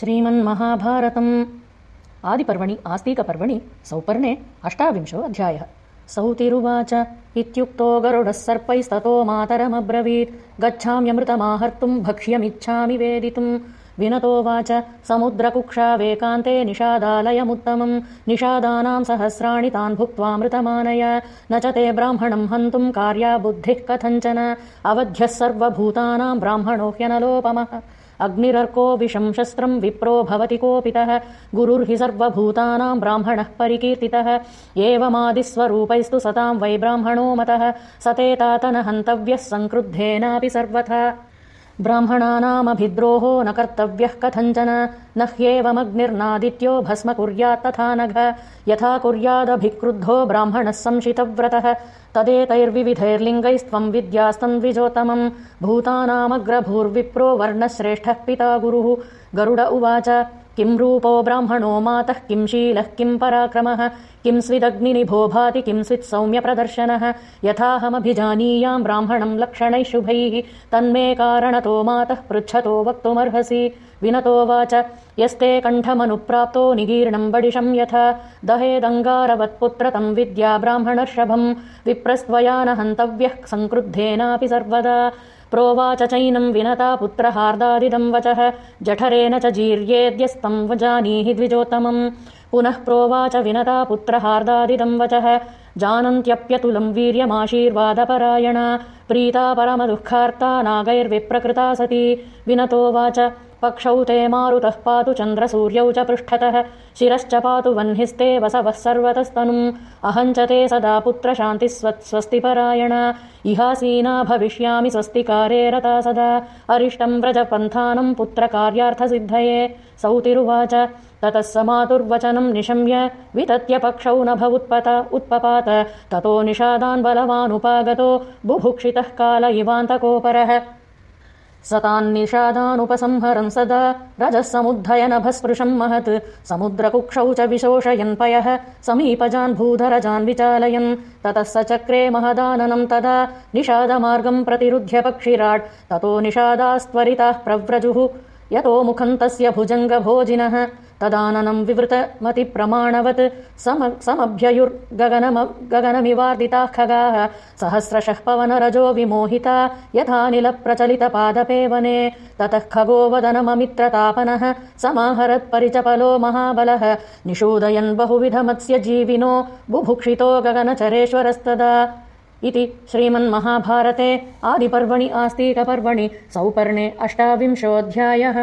श्रीमन्महाभारतम्। आदिपर्वणि आस्तिकपर्वणि सौपर्णे अष्टाविंशो अध्यायः। सौतिरुवाच इत्युक्तो गरुडः सर्पैस्ततो मातरमब्रवीत्। गच्छाम्यमृतमाहर्तुम् भक्ष्यमिच्छामि वेदितुम् विनतोवाच समुद्रकुक्षावेकान्ते निषादालयमुत्तमम्। निषादानाम् सहस्राणि तान् भुक्त्वामृतमानय न च ते ब्राह्मणम् हन्तुम् कार्या बुद्धिः कथञ्चन। अवध्यः सर्वभूतानाम् ब्राह्मणो ह्यनलोपमः अग्निरर्को विषं शस्त्रम् विप्रो भवति कोपितः गुरुर्हि सर्वभूतानाम् ब्राह्मणः परिकीर्तितः। एवमादिस्वरूपैस्तु सताम् वै ब्राह्मणो मतः सतेतातन हन्तव्यः सङ्क्रुद्धेनापि सर्वथा ब्राह्मणानामभिद्रोहो न कर्तव्यः कथञ्चन न ह्येवमग्निर्नादित्यो भस्म कुर्यात्तथा नघ। यथा कुर्यादभिक्रुद्धो ब्राह्मणः संशितव्रतः तदेतैर्विविधैर्लिङ्गैस्त्वम् विद्यास्तन्द्विजोत्तमम् भूतानामग्रभूर्विप्रो वर्णश्रेष्ठः पिता गुरुः। गरुड उवाच किम् रूपो ब्राह्मणो मातः किं शीलः किम् पराक्रमः किं स्विदग्निनिभो भाति किं स्वित्सौम्यप्रदर्शनः। यथाहमभिजानीयाम् ब्राह्मणम् लक्षणैः शुभैः तन्मे कारणतो मातः पृच्छतो वक्तुमर्हसि। विनतोवाच यस्ते कण्ठमनुप्राप्तो निगीर्णम् बडिशम् यथा। दहेदङ्गारवत्पुत्र तम् विद्या ब्राह्मणर्षभम्। विप्रस्त्वया न हन्तव्यः सङ्क्रुद्धेनापि सर्वदा प्रोवाच चैनम् विनता पुत्रहार्दादिदम् वचः जठरेण च जीर्येद्यस्तम् जानीहि द्विजोत्तमम्। पुनः प्रोवाच विनता पुत्रहार्दादिदम् वचः जानन्त्यप्यतुलम् वीर्यमाशीर्वादपरायणा। प्रीता परमदुःखार्ता नागैर्विप्रकृता सती। विनतोवाच पक्षौ ते मारुतः पातु चन्द्रसूर्यौ च पृष्ठतः शिरश्च पातु वह्निस्ते वसवः सर्वतस्तनुम्। अहम् च ते सदा पुत्रशान्तिः स्वस्तिपरायण। इहासीना भविष्यामि स्वस्तिकारे रता सदा। अरिष्टम् व्रजपन्थानम् पुत्रकार्यार्थसिद्धये। सौतिरुवाच ततः स मातुर्वचनम् निशम्य वितत्य पक्षौ न भवुत्पत उत्पपात। ततो निषादान् बलवानुपागतो बुभुक्षितः काल इवान्तकोपरः सतान्निषादानुपसंहरन् सदा रजः समुद्धयनभस्पृशम् महत्। समुद्रकुक्षौ च विशोषयन्पयः समीपजान् भूधरजान् विचालयन्। ततः स चक्रे महदाननम् तदा निषादमार्गम् प्रतिरुध्य पक्षिराट्। ततो निषादास्त्वरिताः प्रव्रजुः। यतो मुखम् तस्य भुजङ्गभोजिनः तदाननम् विवृतमतिप्रमाणवत् समभ्ययुर्गगनमिवार्दिताः खगाः सहस्रशः पवनरजो विमोहिता यथानिलप्रचलितपादपे वने ततः खगो वदनममित्रतापनः समाहरत्परिचपलो महाबलः निषूदयन् बहुविधमत्स्य जीविनो बुभुक्षितो गगनचरेश्वरस्तदा इति श्रीमन्महाभारते आदिपर्वणि आस्तीकपर्वणि सौपर्णे अष्टाविंशोऽध्यायः